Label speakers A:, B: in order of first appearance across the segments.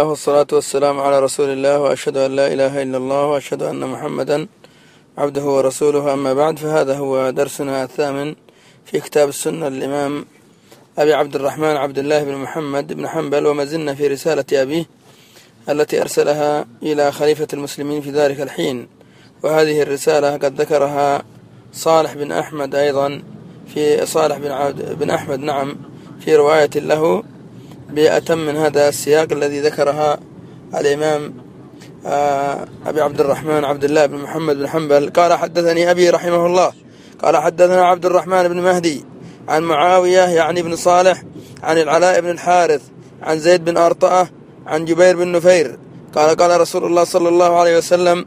A: الله والصلاة والسلام على رسول الله وأشهد أن لا إله إلا الله وأشهد أن محمدا عبده ورسوله. أما بعد فهذا هو درسنا الثامن في كتاب السنة للإمام أبي عبد الرحمن عبد الله بن محمد بن حنبل وما زلنا في رسالة أبيه التي أرسلها إلى خليفة المسلمين في ذلك الحين. وهذه الرسالة قد ذكرها صالح بن أحمد أيضا في صالح بن, عبد بن أحمد نعم في رواية له بأتم من هذا السياق الذي ذكرها الإمام أبي عبد الرحمن عبد الله بن محمد بن حنبل. قال حدثني أبي رحمه الله. قال حدثنا عبد الرحمن بن مهدي عن معاوية يعني بن صالح عن العلاء بن الحارث عن زيد بن أرطأة عن جبير بن نفير. قال قال رسول الله صلى الله عليه وسلم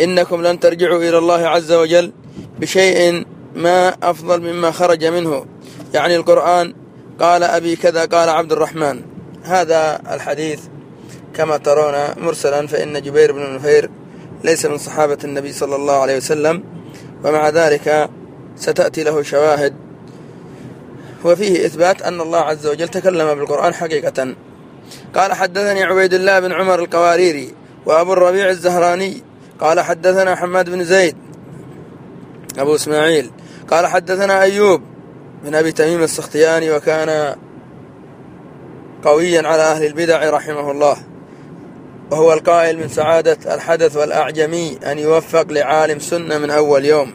A: إنكم لن ترجعوا إلى الله عز وجل بشيء ما أفضل مما خرج منه. يعني القرآن قال أبي كذا قال عبد الرحمن. هذا الحديث كما ترون مرسلا فإن جبير بن نفير ليس من صحابة النبي صلى الله عليه وسلم ومع ذلك ستأتي له شواهد. وفيه إثبات أن الله عز وجل تكلم بالقرآن حقيقة. قال حدثني عبيد الله بن عمر القواريري وأبو الربيع الزهراني. قال حدثنا حماد بن زيد أبو إسماعيل. قال حدثنا أيوب من أبي تميم السختياني وكان قويا على أهل البدع رحمه الله. وهو القائل من سعادة الحدث والأعجمي أن يوفق لعالم سنة من أول يوم.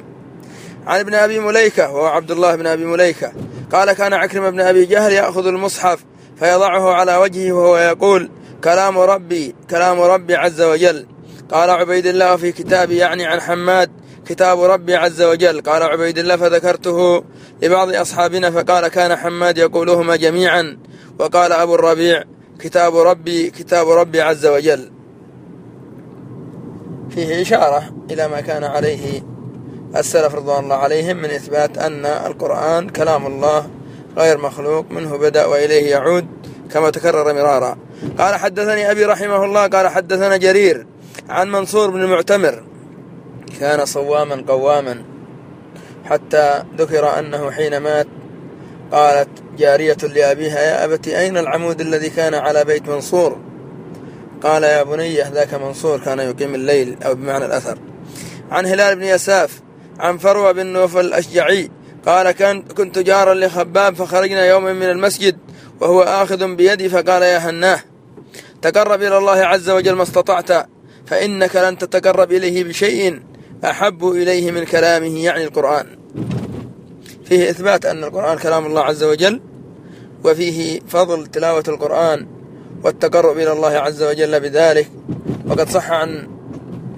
A: عن ابن أبي مليكة وهو عبد الله بن أبي مليكة قال كان عكرمة بن أبي جهل يأخذ المصحف فيضعه على وجهه وهو يقول كلام ربي كلام ربي عز وجل قال عبيد الله في كتابي يعني عن حماد كتاب ربي عز وجل. قال عبيد الله فذكرته لبعض أصحابنا فقال كان حماد يقولهما جميعا. وقال أبو الربيع كتاب ربي كتاب ربي عز وجل. فيه إشارة إلى ما كان عليه السلف رضوان الله عليهم من إثبات أن القرآن كلام الله غير مخلوق منه بدأ وإليه يعود كما تكرر مرارا. قال حدثني أبي رحمه الله قال حدثنا جرير عن منصور بن المعتمر كان صواما قواما حتى ذكر أنه حين مات قالت جارية لأبيها يا أبت أين العمود الذي كان على بيت منصور؟ قال يا بني ذاك منصور كان يقيم الليل أو بمعنى الأثر. عن هلال بن يساف عن فروة بن نوفل الأشجعي قال كنت جارا لخباب فخرجنا يوما من المسجد وهو آخذ بيدي فقال يا هناه تقرب إلى الله عز وجل ما استطعت فإنك لن تتقرب إليه بشيء. أحب إليه من كلامه يعني القرآن. فيه إثبات أن القرآن كلام الله عز وجل وفيه فضل تلاوة القرآن والتقرب إلى الله عز وجل بذلك. وقد صح عن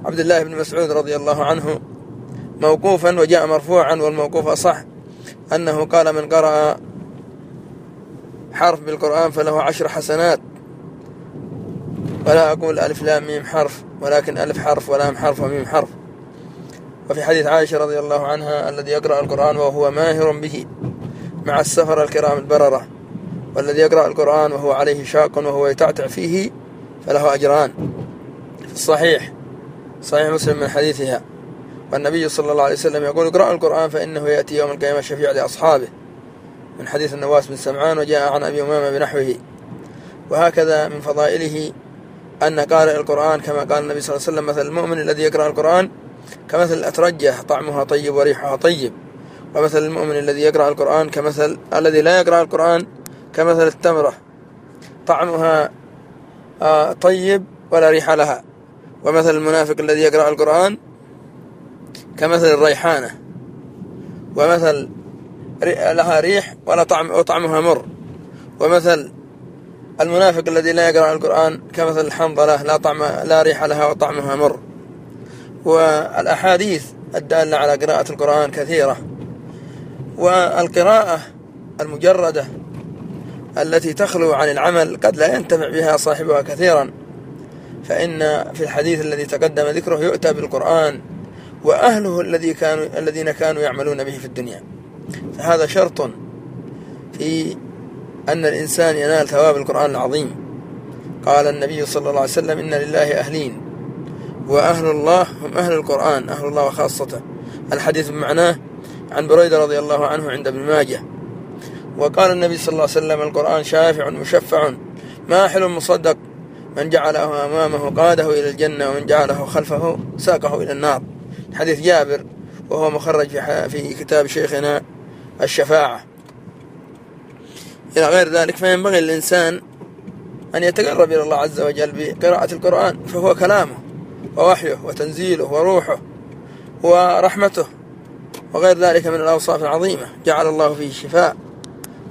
A: عبد الله بن مسعود رضي الله عنه موقوفا وجاء مرفوعا والموقوف أصح أنه قال من قرأ حرف بالقرآن فله عشر حسنات. ولا أقول ألف لام ميم حرف ولكن ألف حرف ولام حرف وميم حرف. وفي حديث عائشة رضي الله عنها الذي يقرأ القرآن وهو ماهر به مع السفر الكرام البررة والذي يقرأ القرآن وهو عليه شاق وهو يتعتع فيه فله أجران. في الصحيح صحيح مسلم من حديثها. والنبي صلى الله عليه وسلم يقول اقرأوا القرآن فإنه يأتي يوم القيامة شفيع لأصحابه. من حديث النواس بن سمعان وجاء عن أبي أمامة بنحوه. وهكذا من فضائله أن قارئ القرآن كما قال النبي صلى الله عليه وسلم مثل المؤمن الذي يقرأ القرآن كمثل الأترجة طعمها طيب وريحها طيب. ومثل المؤمن الذي يقرأ القرآن كمثل الذي لا يقرأ القرآن كمثل التمرة. طعمها طيب ولا ريح لها. ومثل المنافق الذي يقرأ القرآن كمثل الريحانة. ومثل لها ريح ولا طعم وطعمها مر. ومثل المنافق الذي لا يقرأ القرآن كمثل الحنظلة لا طعم لا ريح لها وطعمها مر. والأحاديث الدالة على قراءة القرآن كثيرة والقراءة المجردة التي تخلو عن العمل قد لا ينتفع بها صاحبها كثيرا فإن في الحديث الذي تقدم ذكره يؤتى بالقرآن وأهله الذي كانوا الذين كانوا يعملون به في الدنيا. فهذا شرط في أن الإنسان ينال ثواب القرآن العظيم. قال النبي صلى الله عليه وسلم إن لله أهلين. وأهل الله هم أهل القرآن أهل الله وخاصته. الحديث بمعناه عن بريدة رضي الله عنه عند ابن ماجه. وقال النبي صلى الله عليه وسلم القرآن شافع مشفع ماحل مصدق. من جعله أمامه قاده إلى الجنة ومن جعله خلفه ساقه إلى النار. حديث جابر وهو مخرج في كتاب شيخنا الشفاعة. إلى غير ذلك فينبغي الإنسان أن يتقرب إلى الله عز وجل بقراءة القرآن فهو كلامه. ووحيه وتنزيله وروحه ورحمته وغير ذلك من الأوصاف العظيمة. جعل الله فيه الشفاء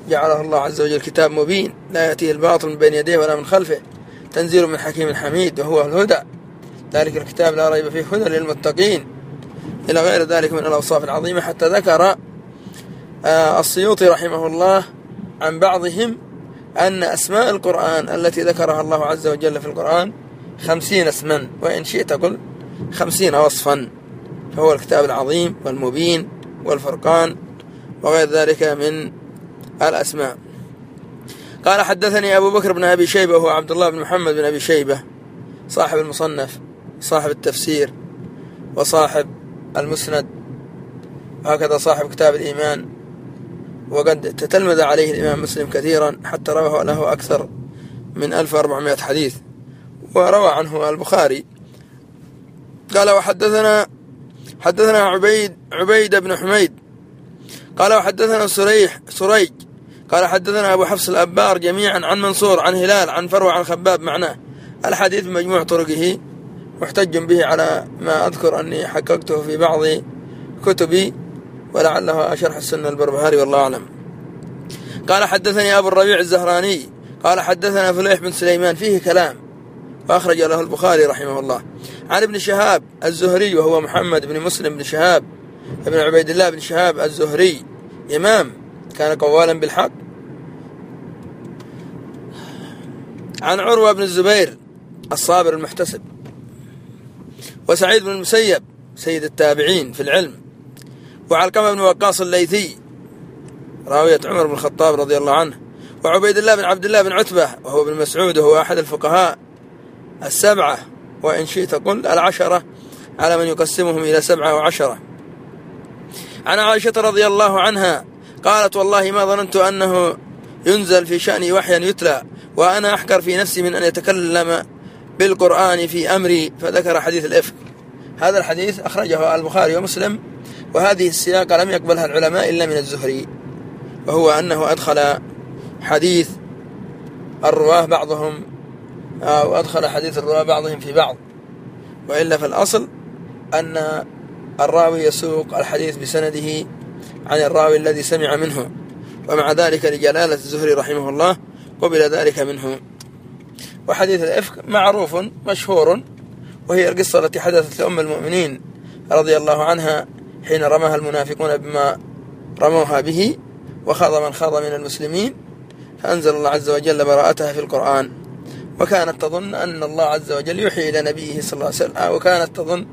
A: جعله الله عز وجل كتاب مبين. لا يأتيه الباطل من بين يديه ولا من خلفه. تنزيل من حكيم حميد وهو الهدى. ذلك الكتاب لا ريب فيه هدى للمتقين. إلى غير ذلك من الأوصاف العظيمة. حتى ذكر آه، السيوطي رحمه الله عن بعضهم أن أسماء القرآن التي ذكرها الله عز وجل في القرآن خمسين اسما وإن شئت قل خمسين وصفا. فهو الكتاب العظيم والمبين والفرقان وغير ذلك من الأسماء. قال حدثني أبو بكر بن أبي شيبة وهو عبد الله بن محمد بن أبي شيبة صاحب المصنف صاحب التفسير وصاحب المسند. وهكذا صاحب كتاب الإيمان. وقد تتلمذ عليه الإمام مسلم كثيرا حتى رواه له أكثر من 1400 حديث. وروى عنه البخاري. قال وحدثنا حدثنا عبيد عبيد بن حميد. قال وحدثنا سريح سريج قال حدثنا أبو حفص الأبار جميعا عن منصور عن هلال عن فروة عن خباب معناه. الحديث بمجموع طرقه محتج به على ما أذكر أني حققته في بعض كتبي ولعله شرح السنة البربهاري والله أعلم. قال حدثني أبو الربيع الزهراني. قال حدثنا فليح بن سليمان فيه كلام. وأخرج له البخاري رحمه الله. عن ابن شهاب الزهري وهو محمد بن مسلم بن شهاب ابن عبيد الله بن شهاب الزهري. إمام. كان قوالا بالحق. عن عروة بن الزبير الصابر المحتسب. وسعيد بن المسيب سيد التابعين في العلم. وعلقمة بن وقاص الليثي راوية عمر بن الخطاب رضي الله عنه. وعبيد الله بن عبد الله بن عتبة وهو ابن مسعود وهو أحد الفقهاء. السبعة وإن شئت قل العشرة. على من يقسمهم إلى سبعة وعشرة. عن عائشة رضي الله عنها قالت والله ما ظننت أنه ينزل في شأني وحيا يتلى وأنا أحكر في نفسي من أن يتكلم بالقرآن في أمري فذكر حديث الإفك. هذا الحديث أخرجه البخاري ومسلم وهذه السياقة لم يقبلها العلماء إلا من الزهري وهو أنه أدخل حديث الرواه بعضهم أو أدخل حديث الرواة بعضهم في بعض. وإلا فالأصل أن الراوي يسوق الحديث بسنده عن الراوي الذي سمع منه. ومع ذلك لجلالة الزهري رحمه الله قبل ذلك منه. وحديث الإفك معروف مشهور وهي القصة التي حدثت لأم المؤمنين رضي الله عنها حين رماها المنافقون بما رموها به وخاض من خاض من المسلمين فأنزل الله عز وجل براءتها في القرآن. وكانت تظن أن الله عز وجل يوحي إلى نبيه صلى الله عليه وسلم. وكانت تظن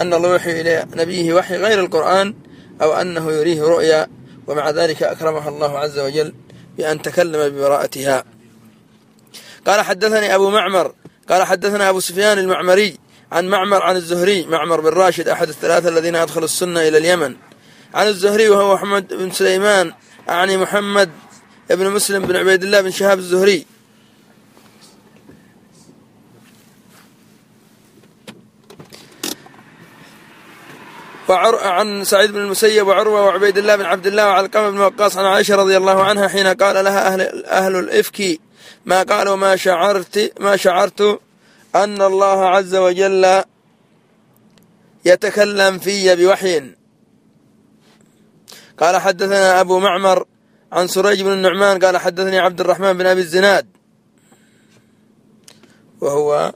A: أن الله يوحي إلى نبيه وحي غير القرآن أو أنه يريه رؤيا ومع ذلك أكرمها الله عز وجل بأن تكلم ببراءتها. قال حدثني أبو معمر. قال حدثنا أبو سفيان المعمري عن معمر عن الزهري معمر بن راشد أحد الثلاثة الذين أدخلوا السنة إلى اليمن. عن الزهري وهو محمد بن سليمان أعني محمد بن مسلم بن عبيد الله بن شهاب الزهري. وعر... عن سعيد بن المسيب وعروة وعبيد الله بن عبد الله وعلقمة بن وقاص عن عائشة رضي الله عنها حين قال لها أهل, أهل الإفك ما قالوا ما شعرت ما شعرت أن الله عز وجل يتكلم في بوحي. قال حدثنا أبو معمر عن سريج بن النعمان قال حدثني عبد الرحمن بن أبي الزناد. وهو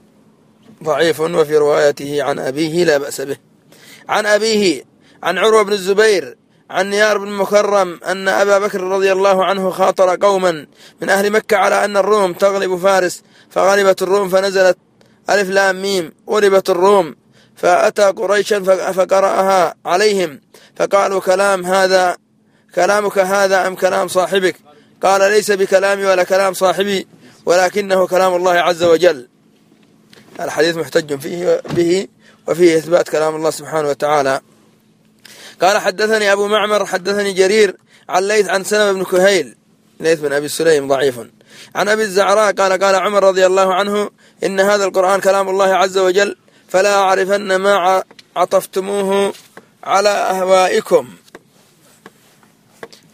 A: ضعيف وفي روايته عن أبيه لا بأس به. عن أبيه عن عروة بن الزبير عن نيار بن مكرم أن أبا بكر رضي الله عنه خاطر قوما من أهل مكة على أن الروم تغلب فارس فغلبت الروم فنزلت ألف لام ميم غلبت الروم فأتى قريشا فقرأها عليهم فقالوا كلام هذا كلامك هذا أم كلام صاحبك؟ قال ليس بكلامي ولا كلام صاحبي ولكنه كلام الله عز وجل. الحديث محتج فيه به وفيه إثبات كلام الله سبحانه وتعالى. قال حدثني أبو معمر حدثني جرير عن ليث عن سلمة بن كهيل. ليث بن أبي سليم ضعيف. عن أبي الزعراء قال قال عمر رضي الله عنه إن هذا القرآن كلام الله عز وجل فلا أعرفن ما عطفتموه على أهوائكم.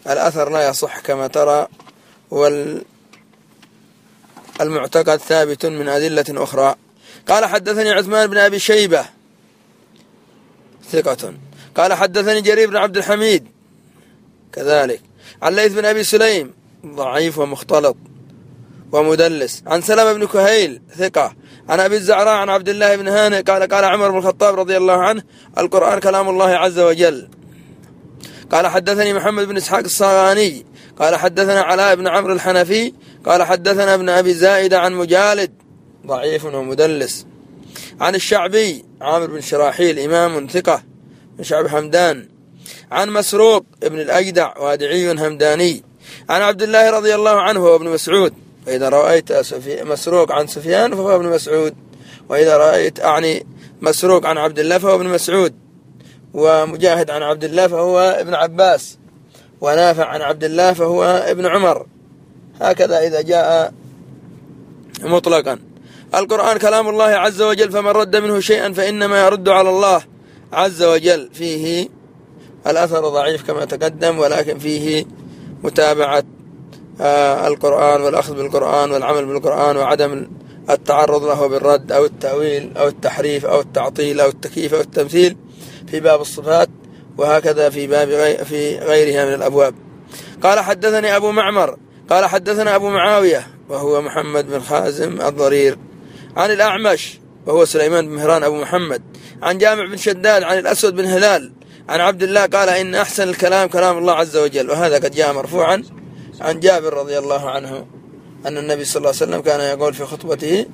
A: الأثر لا يصح كما ترى والمعتقد ثابت من أدلة أخرى. قال حدثني عثمان بن أبي شيبة ثقة. قال حدثني جرير بن عبد الحميد. كذلك. عن ليث بن أبي سليم. ضعيف ومختلط ومدلس. عن سلمة بن كهيل. ثقة. عن أبي الزعراء عن عبد الله بن هانئ. قال قال عمر بن الخطاب رضي الله عنه القرآن كلام الله عز وجل. قال حدثني محمد بن إسحاق الصاغاني. قال حدثنا علاء بن عمرو الحنفي. قال حدثنا ابن أبي زائدة عن مجالد. ضعيف ومدلس. عن الشعبي عامر بن شراحيل إمام ثقة من شعب حمدان. عن مسروق ابن الأجدع وادعي همداني عن عبد الله رضي الله عنه وابن مسعود. وإذا رأيت مسروق عن سفيان فهو ابن مسعود. وإذا رأيت أعني مسروق عن عبد الله فهو ابن مسعود. ومجاهد عن عبد الله فهو ابن عباس. ونافع عن عبد الله فهو ابن عمر. هكذا إذا جاء مطلقا. القرآن كلام الله عز وجل فمن رد منه شيئا فإنما يرد على الله عز وجل. فيه الأثر ضعيف كما تقدم ولكن فيه متابعة آه، القرآن والأخذ بالقرآن والعمل بالقرآن وعدم التعرض له بالرد أو التأويل أو التحريف أو التعطيل أو التكييف أو التمثيل في باب الصفات وهكذا في باب في غيرها من الأبواب. قال حدثني أبو معمر. قال حدثنا أبو معاوية وهو محمد بن خازم الضرير. عن الأعمش وهو سليمان بن مهران أبو محمد. عن جامع بن شداد عن الأسود بن هلال. عن عبد الله قال إن أحسن الكلام كلام الله عز وجل. وهذا قد جاء مرفوعا عن جابر رضي الله عنه أن النبي صلى الله عليه وسلم كان يقول في خطبته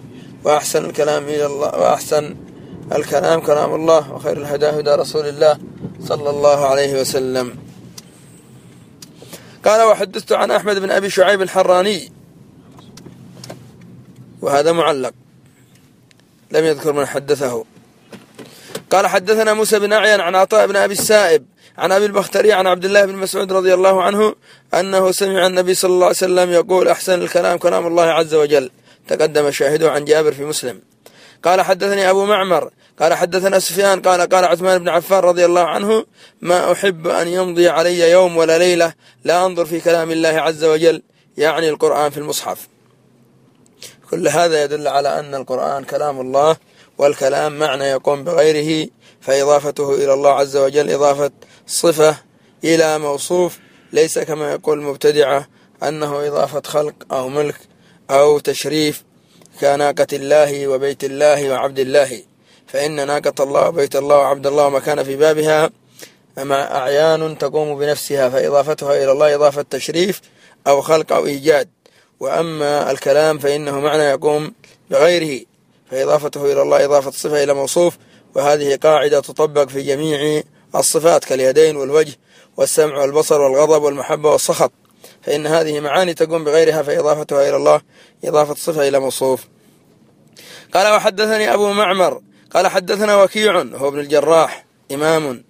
A: وأحسن الكلام إلى الله وأحسن الكلام كلام الله وخير الهدى هدى رسول الله صلى الله عليه وسلم. قال وحدثت عن أحمد بن أبي شعيب الحراني. وهذا معلق. لم يذكر من حدثه. قال حدثنا موسى بن أعين عن عطاء بن أبي السائب عن أبي البختري عن عبد الله بن مسعود رضي الله عنه أنه سمع النبي صلى الله عليه وسلم يقول أحسن الكلام كلام الله عز وجل. تقدم شاهده عن جابر في مسلم. قال حدثني أبو معمر. قال حدثنا سفيان. قال قال عثمان بن عفان رضي الله عنه ما أحب أن يمضي علي يوم ولا ليلة لا أنظر في كلام الله عز وجل يعني القرآن في المصحف. كل هذا يدل على أن القرآن كلام الله والكلام معنى يقوم بغيره فإضافته إلى الله عز وجل إضافة صفة إلى موصوف ليس كما يقول المبتدعة أنه إضافة خلق أو ملك أو تشريف كناقة الله وبيت الله وعبد الله. فإن ناقة الله وبيت الله وعبد الله وما كان في بابها مع أعيان تقوم بنفسها فإضافتها إلى الله إضافة تشريف أو خلق أو إيجاد. وأما الكلام فإنه معنى يقوم بغيره فإضافته إلى الله إضافة صفة إلى موصوف وهذه قاعدة تطبق في جميع الصفات كاليدين والوجه والسمع والبصر والغضب والمحبة والسخط. فإن هذه معاني تقوم بغيرها فإضافتها إلى الله إضافة صفة إلى موصوف. قال وحدثني أبو معمر. قال حدثنا وكيع هو ابن الجراح إمام.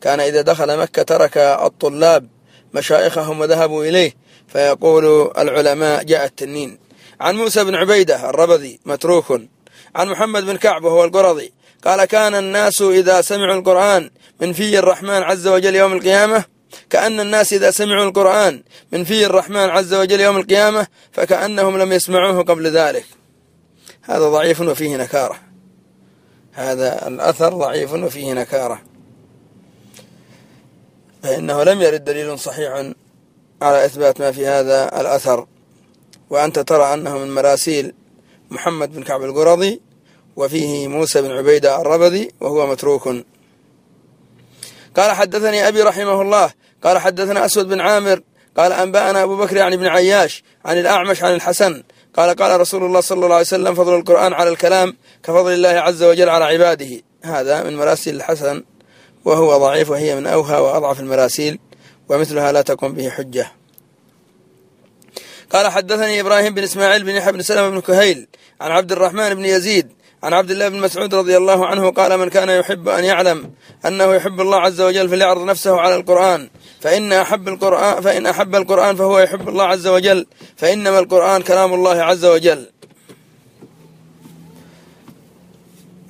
A: كان إذا دخل مكة ترك الطلاب مشايخهم وذهبوا إليه. فيقول العلماء جاء التنين. عن موسى بن عبيدة الربذي متروك. عن محمد بن كعب وهو القرظي قال كان الناس إذا سمعوا القرآن من في الرحمن عز وجل يوم القيامة كأن الناس إذا سمعوا القرآن من في الرحمن عز وجل يوم القيامة فكأنهم لم يسمعوه قبل ذلك. هذا ضعيف وفيه نكارة. هذا الأثر ضعيف وفيه نكارة. فإنه لم يرد دليل صحيح على إثبات ما في هذا الأثر وأنت ترى أنه من مراسيل محمد بن كعب القرظي وفيه موسى بن عبيدة الربذي وهو متروك قال حدثني أبي رحمه الله قال حدثنا أسود بن عامر قال أنبأنا أبو بكر يعني بن عياش عن الأعمش عن الحسن قال قال رسول الله صلى الله عليه وسلم فضل القرآن على الكلام كفضل الله عز وجل على عباده هذا من مراسيل الحسن وهو ضعيف وهي من أوهى وأضعف المراسيل ومثلها لا تقوم به حجة. قال حدثني إبراهيم بن إسماعيل بن يحيى بن سلمة بن كهيل عن عبد الرحمن بن يزيد عن عبد الله بن مسعود رضي الله عنه قال من كان يحب أن يعلم أنه يحب الله عز وجل فليعرض نفسه على القرآن فإن أحب القرآن فإن أحب القرآن فهو يحب الله عز وجل فإنما القرآن كلام الله عز وجل.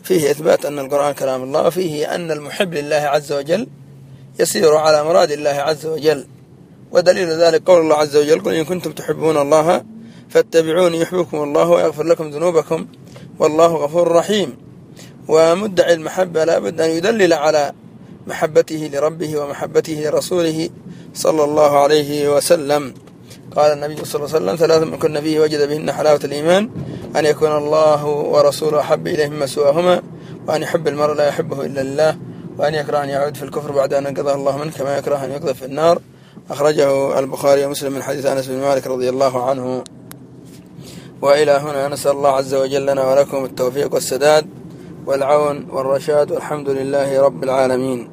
A: فيه إثبات أن القرآن كلام الله وفيه أن المحب لله عز وجل يسير على مراد الله عز وجل. ودليل ذلك قول الله عز وجل قل إن كنتم تحبون الله فاتبعوني يحبكم الله ويغفر لكم ذنوبكم والله غفور رحيم. ومدعي المحبة لا بد أن يدلل على محبته لربه ومحبته لرسوله صلى الله عليه وسلم. قال النبي صلى الله عليه وسلم ثلاث من كن فيه وجد بهن حلاوة الإيمان أن يكون الله ورسوله أحب إليه مما سواهما وأن يحب المرء لا يحبه إلا الله وأن يكره أن يعود في الكفر بعد أن انقذه الله منه كما يكره أن يقذف في النار. أخرجه البخاري ومسلم من حديث أنس بن مالك رضي الله عنه. وإلى هنا نسأل الله عز وجل لنا ولكم التوفيق والسداد والعون والرشاد والحمد لله رب العالمين.